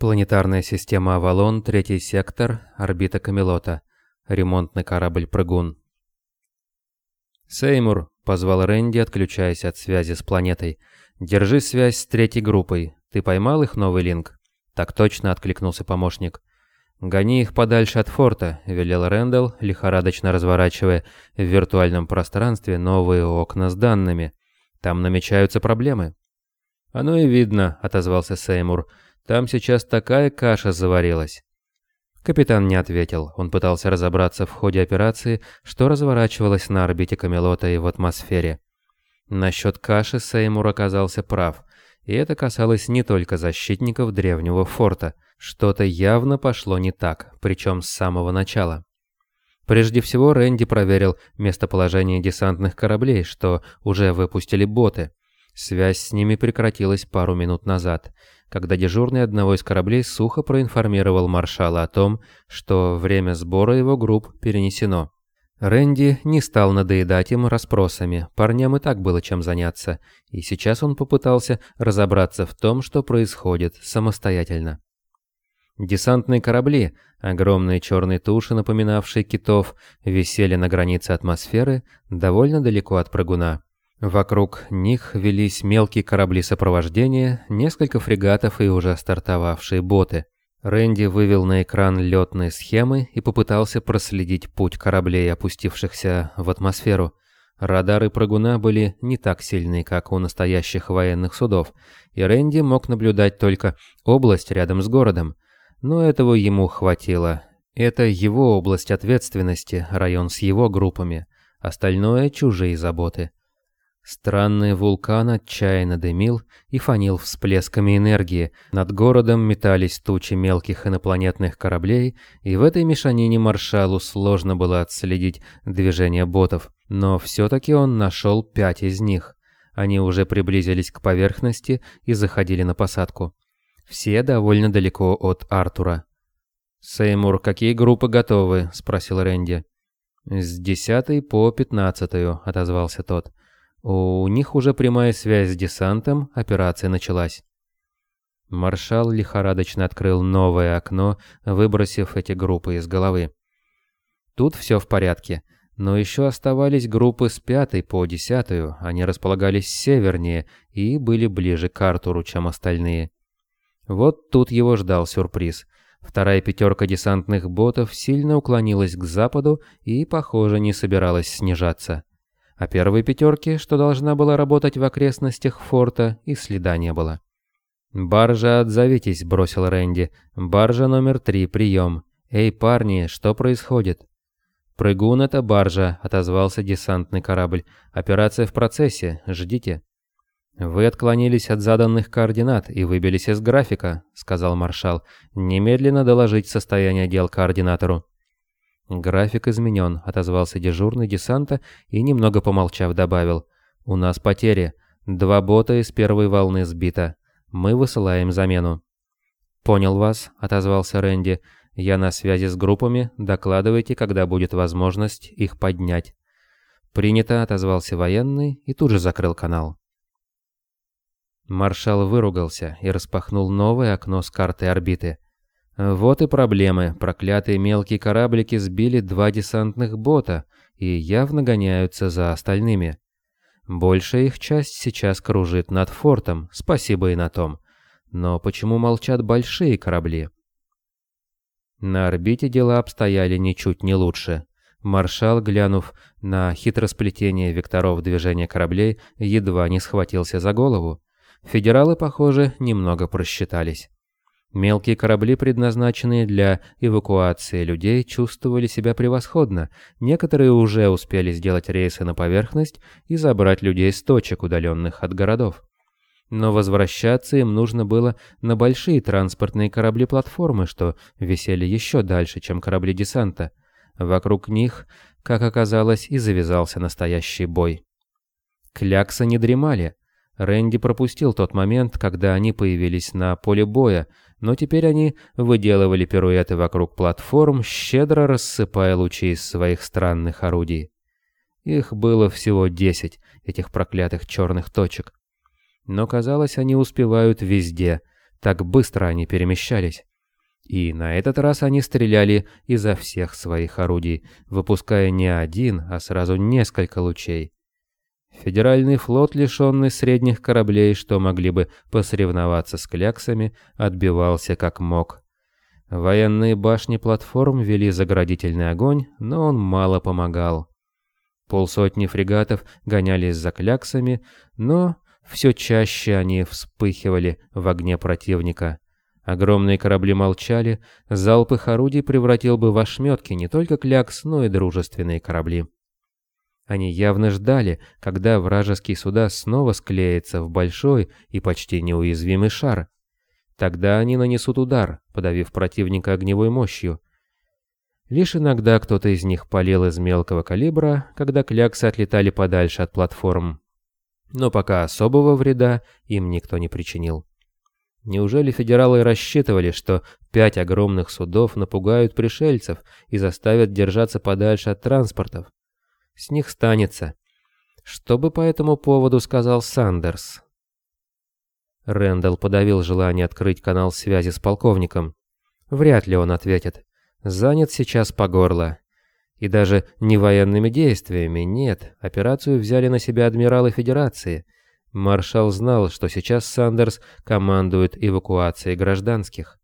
Планетарная система «Авалон», третий сектор, орбита Камелота. Ремонтный корабль «Прыгун». «Сеймур», — позвал Рэнди, отключаясь от связи с планетой. «Держи связь с третьей группой. Ты поймал их новый линк?» «Так точно», — откликнулся помощник. «Гони их подальше от форта», — велел Рэндалл, лихорадочно разворачивая в виртуальном пространстве новые окна с данными. «Там намечаются проблемы». «Оно и видно», — отозвался Сеймур. Там сейчас такая каша заварилась». Капитан не ответил. Он пытался разобраться в ходе операции, что разворачивалось на орбите Камелота и в атмосфере. Насчет каши Сеймур оказался прав. И это касалось не только защитников древнего форта. Что-то явно пошло не так, причем с самого начала. Прежде всего Рэнди проверил местоположение десантных кораблей, что уже выпустили боты. Связь с ними прекратилась пару минут назад когда дежурный одного из кораблей сухо проинформировал маршала о том, что время сбора его групп перенесено. Рэнди не стал надоедать им расспросами, парням и так было чем заняться, и сейчас он попытался разобраться в том, что происходит самостоятельно. Десантные корабли, огромные черные туши, напоминавшие китов, висели на границе атмосферы довольно далеко от прыгуна. Вокруг них велись мелкие корабли сопровождения, несколько фрегатов и уже стартовавшие боты. Рэнди вывел на экран летные схемы и попытался проследить путь кораблей, опустившихся в атмосферу. Радары прыгуна были не так сильны, как у настоящих военных судов, и Рэнди мог наблюдать только область рядом с городом. Но этого ему хватило. Это его область ответственности, район с его группами. Остальное – чужие заботы. Странный вулкан отчаянно дымил и фанил всплесками энергии. Над городом метались тучи мелких инопланетных кораблей, и в этой мешанине маршалу сложно было отследить движение ботов. Но все-таки он нашел пять из них. Они уже приблизились к поверхности и заходили на посадку. Все довольно далеко от Артура. «Сеймур, какие группы готовы?» – спросил Рэнди. «С десятой по пятнадцатую», – отозвался тот. У них уже прямая связь с десантом, операция началась. Маршал лихорадочно открыл новое окно, выбросив эти группы из головы. Тут все в порядке, но еще оставались группы с пятой по десятую, они располагались севернее и были ближе к Артуру, чем остальные. Вот тут его ждал сюрприз. Вторая пятерка десантных ботов сильно уклонилась к западу и, похоже, не собиралась снижаться. А первой пятерки, что должна была работать в окрестностях форта, и следа не было. «Баржа, отзовитесь», — бросил Рэнди. «Баржа номер три, прием. Эй, парни, что происходит?» «Прыгун — это баржа», — отозвался десантный корабль. «Операция в процессе. Ждите». «Вы отклонились от заданных координат и выбились из графика», — сказал маршал. «Немедленно доложить состояние дел координатору». «График изменен», — отозвался дежурный десанта и, немного помолчав, добавил. «У нас потери. Два бота из первой волны сбито. Мы высылаем замену». «Понял вас», — отозвался Рэнди. «Я на связи с группами. Докладывайте, когда будет возможность их поднять». «Принято», — отозвался военный и тут же закрыл канал. Маршал выругался и распахнул новое окно с картой орбиты. Вот и проблемы. Проклятые мелкие кораблики сбили два десантных бота и явно гоняются за остальными. Большая их часть сейчас кружит над фортом, спасибо и на том. Но почему молчат большие корабли? На орбите дела обстояли ничуть не лучше. Маршал, глянув на хитросплетение векторов движения кораблей, едва не схватился за голову. Федералы, похоже, немного просчитались. Мелкие корабли, предназначенные для эвакуации людей, чувствовали себя превосходно. Некоторые уже успели сделать рейсы на поверхность и забрать людей с точек, удаленных от городов. Но возвращаться им нужно было на большие транспортные корабли-платформы, что висели еще дальше, чем корабли десанта. Вокруг них, как оказалось, и завязался настоящий бой. Кляксы не дремали. Рэнди пропустил тот момент, когда они появились на поле боя, но теперь они выделывали пируэты вокруг платформ, щедро рассыпая лучи из своих странных орудий. Их было всего десять, этих проклятых черных точек. Но казалось, они успевают везде. Так быстро они перемещались. И на этот раз они стреляли изо всех своих орудий, выпуская не один, а сразу несколько лучей. Федеральный флот, лишенный средних кораблей, что могли бы посоревноваться с кляксами, отбивался как мог. Военные башни платформ вели заградительный огонь, но он мало помогал. Полсотни фрегатов гонялись за кляксами, но все чаще они вспыхивали в огне противника. Огромные корабли молчали, залп их орудий превратил бы в ошметки не только клякс, но и дружественные корабли. Они явно ждали, когда вражеские суда снова склеятся в большой и почти неуязвимый шар. Тогда они нанесут удар, подавив противника огневой мощью. Лишь иногда кто-то из них полил из мелкого калибра, когда кляксы отлетали подальше от платформ. Но пока особого вреда им никто не причинил. Неужели федералы рассчитывали, что пять огромных судов напугают пришельцев и заставят держаться подальше от транспортов? С них станется. Что бы по этому поводу сказал Сандерс? Рэндалл подавил желание открыть канал связи с полковником. Вряд ли он ответит. Занят сейчас по горло. И даже не военными действиями, нет. Операцию взяли на себя адмиралы Федерации. Маршал знал, что сейчас Сандерс командует эвакуацией гражданских.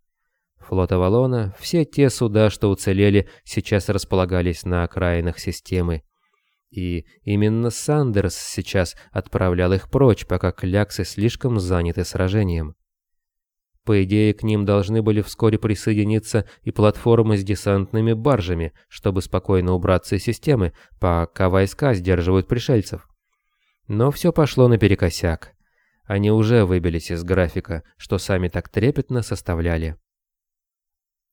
Флот Авалона, все те суда, что уцелели, сейчас располагались на окраинах системы. И именно Сандерс сейчас отправлял их прочь, пока кляксы слишком заняты сражением. По идее, к ним должны были вскоре присоединиться и платформы с десантными баржами, чтобы спокойно убраться из системы, пока войска сдерживают пришельцев. Но все пошло наперекосяк. Они уже выбились из графика, что сами так трепетно составляли.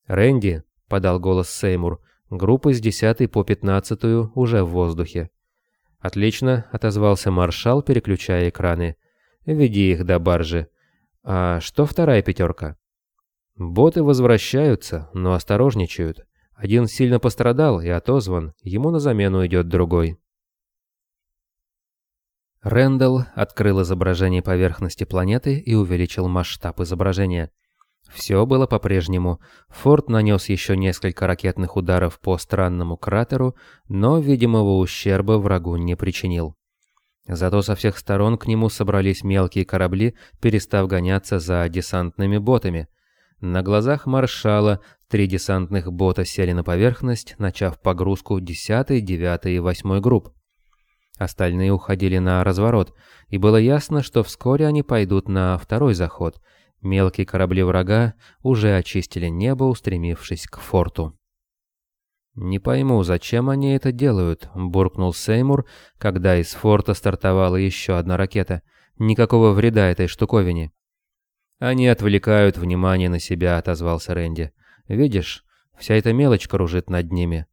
«Рэнди», — подал голос Сеймур, — Группы с 10 по 15 уже в воздухе. «Отлично», — отозвался маршал, переключая экраны. «Веди их до баржи. А что вторая пятерка?» «Боты возвращаются, но осторожничают. Один сильно пострадал и отозван, ему на замену идет другой». Рэндалл открыл изображение поверхности планеты и увеличил масштаб изображения. Все было по-прежнему. Форд нанес еще несколько ракетных ударов по странному кратеру, но видимого ущерба врагу не причинил. Зато со всех сторон к нему собрались мелкие корабли, перестав гоняться за десантными ботами. На глазах маршала три десантных бота сели на поверхность, начав погрузку 10, 9 и 8 групп. Остальные уходили на разворот, и было ясно, что вскоре они пойдут на второй заход – Мелкие корабли врага уже очистили небо, устремившись к форту. «Не пойму, зачем они это делают?» – буркнул Сеймур, когда из форта стартовала еще одна ракета. «Никакого вреда этой штуковине». «Они отвлекают внимание на себя», – отозвался Рэнди. «Видишь, вся эта мелочь кружит над ними».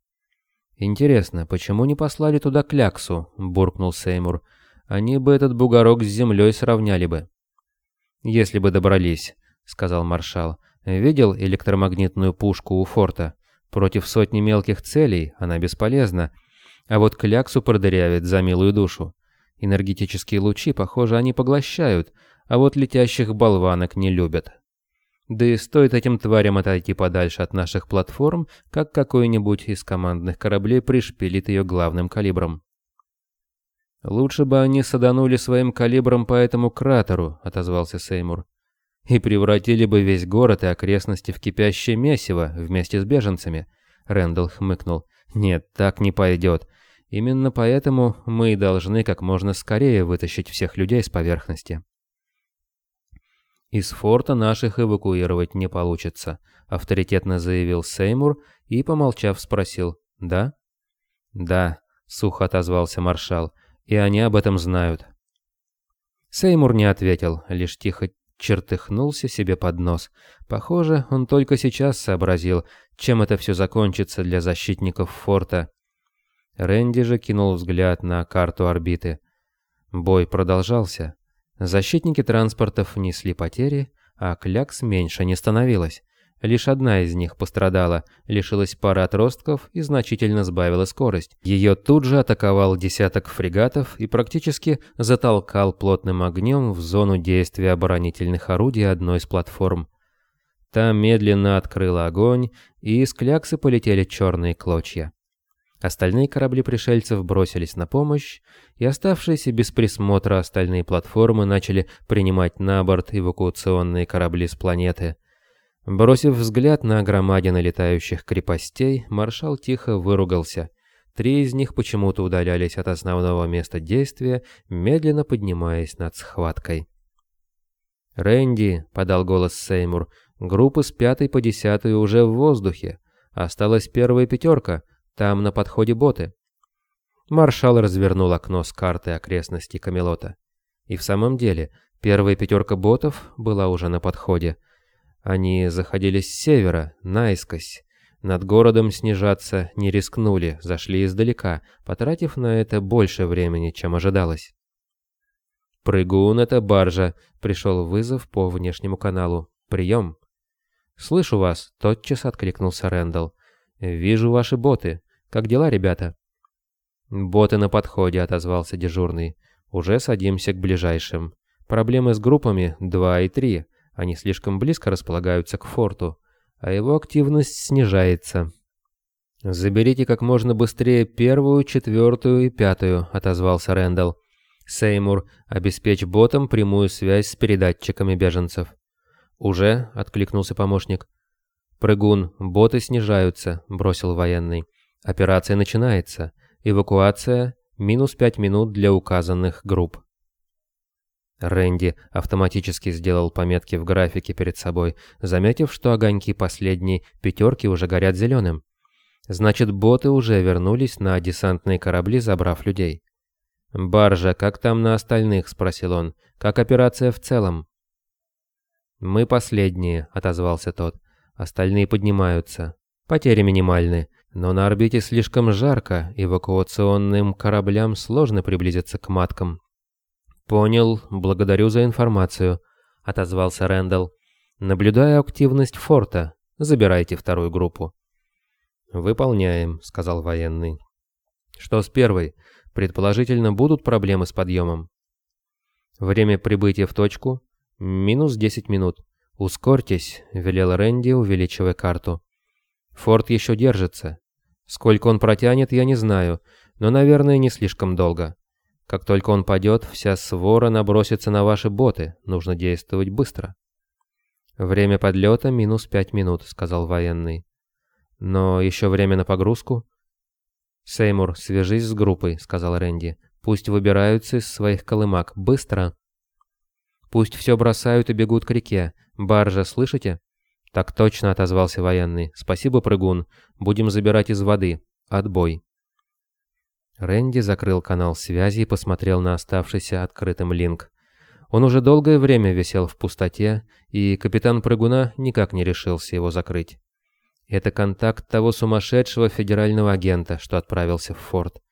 «Интересно, почему не послали туда кляксу?» – буркнул Сеймур. «Они бы этот бугорок с землей сравняли бы». «Если бы добрались», — сказал маршал. «Видел электромагнитную пушку у форта? Против сотни мелких целей она бесполезна, а вот кляксу продырявит за милую душу. Энергетические лучи, похоже, они поглощают, а вот летящих болванок не любят. Да и стоит этим тварям отойти подальше от наших платформ, как какой-нибудь из командных кораблей пришпилит ее главным калибром. «Лучше бы они саданули своим калибром по этому кратеру», — отозвался Сеймур. «И превратили бы весь город и окрестности в кипящее месиво вместе с беженцами», — Рэндалл хмыкнул. «Нет, так не пойдет. Именно поэтому мы и должны как можно скорее вытащить всех людей с поверхности». «Из форта наших эвакуировать не получится», — авторитетно заявил Сеймур и, помолчав, спросил. «Да?» «Да», — сухо отозвался маршал и они об этом знают. Сеймур не ответил, лишь тихо чертыхнулся себе под нос. Похоже, он только сейчас сообразил, чем это все закончится для защитников форта. Рэнди же кинул взгляд на карту орбиты. Бой продолжался. Защитники транспортов несли потери, а клякс меньше не становилось. Лишь одна из них пострадала, лишилась пары отростков и значительно сбавила скорость. Ее тут же атаковал десяток фрегатов и практически затолкал плотным огнем в зону действия оборонительных орудий одной из платформ. Та медленно открыла огонь, и из кляксы полетели черные клочья. Остальные корабли пришельцев бросились на помощь, и оставшиеся без присмотра остальные платформы начали принимать на борт эвакуационные корабли с планеты. Бросив взгляд на громадины летающих крепостей, маршал тихо выругался. Три из них почему-то удалялись от основного места действия, медленно поднимаясь над схваткой. «Рэнди», — подал голос Сеймур, — «группы с пятой по десятую уже в воздухе. Осталась первая пятерка, там на подходе боты». Маршал развернул окно с картой окрестностей Камелота. И в самом деле, первая пятерка ботов была уже на подходе — они заходили с севера, наискось. Над городом снижаться не рискнули, зашли издалека, потратив на это больше времени, чем ожидалось. «Прыгун — это баржа», — пришел вызов по внешнему каналу. «Прием». «Слышу вас», — тотчас откликнулся Рэндалл. «Вижу ваши боты. Как дела, ребята?» «Боты на подходе», — отозвался дежурный. «Уже садимся к ближайшим. Проблемы с группами 2 и 3. Они слишком близко располагаются к форту, а его активность снижается. «Заберите как можно быстрее первую, четвертую и пятую», — отозвался Рэндалл. «Сеймур, обеспечь ботам прямую связь с передатчиками беженцев». «Уже», — откликнулся помощник. «Прыгун, боты снижаются», — бросил военный. «Операция начинается. Эвакуация. Минус пять минут для указанных групп». Рэнди автоматически сделал пометки в графике перед собой, заметив, что огоньки последней пятерки уже горят зеленым. Значит, боты уже вернулись на десантные корабли, забрав людей. «Баржа, как там на остальных?» — спросил он. «Как операция в целом?» «Мы последние», — отозвался тот. «Остальные поднимаются. Потери минимальны, но на орбите слишком жарко, эвакуационным кораблям сложно приблизиться к маткам, «Понял, благодарю за информацию», — отозвался Рэндалл. «Наблюдая активность форта, забирайте вторую группу». «Выполняем», — сказал военный. «Что с первой? Предположительно, будут проблемы с подъемом?» «Время прибытия в точку? Минус 10 минут. Ускорьтесь», — велел Рэнди, увеличивая карту. «Форт еще держится. Сколько он протянет, я не знаю, но, наверное, не слишком долго. Как только он падет, вся свора набросится на ваши боты. Нужно действовать быстро. Время подлета минус пять минут, сказал военный. Но еще время на погрузку? Сеймур, свяжись с группой, сказал Рэнди. Пусть выбираются из своих колымак. Быстро. Пусть все бросают и бегут к реке. Баржа, слышите? Так точно отозвался военный. Спасибо, прыгун. Будем забирать из воды. Отбой. Рэнди закрыл канал связи и посмотрел на оставшийся открытым линк. Он уже долгое время висел в пустоте, и капитан Прыгуна никак не решился его закрыть. Это контакт того сумасшедшего федерального агента, что отправился в форт.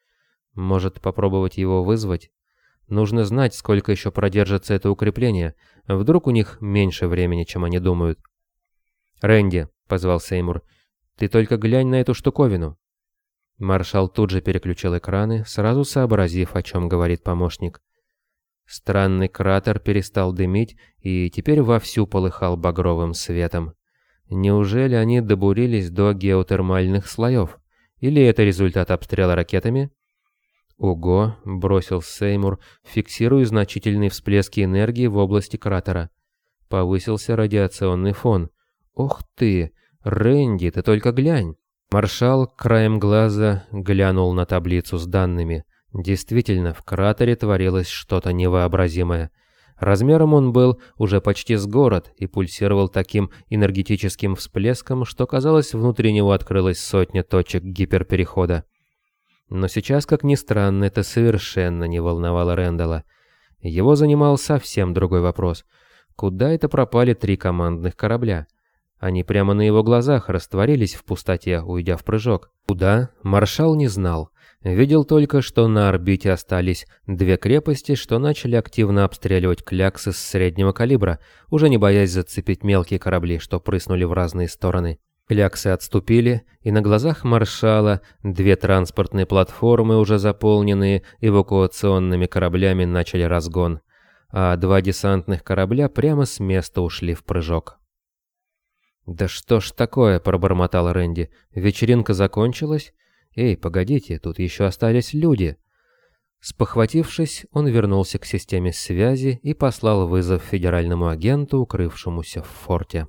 Может, попробовать его вызвать? Нужно знать, сколько еще продержится это укрепление. Вдруг у них меньше времени, чем они думают. «Рэнди», — позвал Сеймур, — «ты только глянь на эту штуковину». Маршал тут же переключил экраны, сразу сообразив, о чем говорит помощник. Странный кратер перестал дымить и теперь вовсю полыхал багровым светом. Неужели они добурились до геотермальных слоев? Или это результат обстрела ракетами? «Ого!» — бросил Сеймур, фиксируя значительные всплески энергии в области кратера. Повысился радиационный фон. «Ух ты! Рэнди, ты только глянь!» Маршал краем глаза глянул на таблицу с данными. Действительно, в кратере творилось что-то невообразимое. Размером он был уже почти с город и пульсировал таким энергетическим всплеском, что казалось, внутри него открылась сотня точек гиперперехода. Но сейчас, как ни странно, это совершенно не волновало Рэндала. Его занимал совсем другой вопрос. Куда это пропали три командных корабля? Они прямо на его глазах растворились в пустоте, уйдя в прыжок. Куда? Маршал не знал. Видел только, что на орбите остались две крепости, что начали активно обстреливать кляксы с среднего калибра, уже не боясь зацепить мелкие корабли, что прыснули в разные стороны. Кляксы отступили, и на глазах маршала две транспортные платформы, уже заполненные эвакуационными кораблями, начали разгон, а два десантных корабля прямо с места ушли в прыжок. «Да что ж такое?» – пробормотал Рэнди. «Вечеринка закончилась? «Эй, погодите, тут еще остались люди!» Спохватившись, он вернулся к системе связи и послал вызов федеральному агенту, укрывшемуся в форте.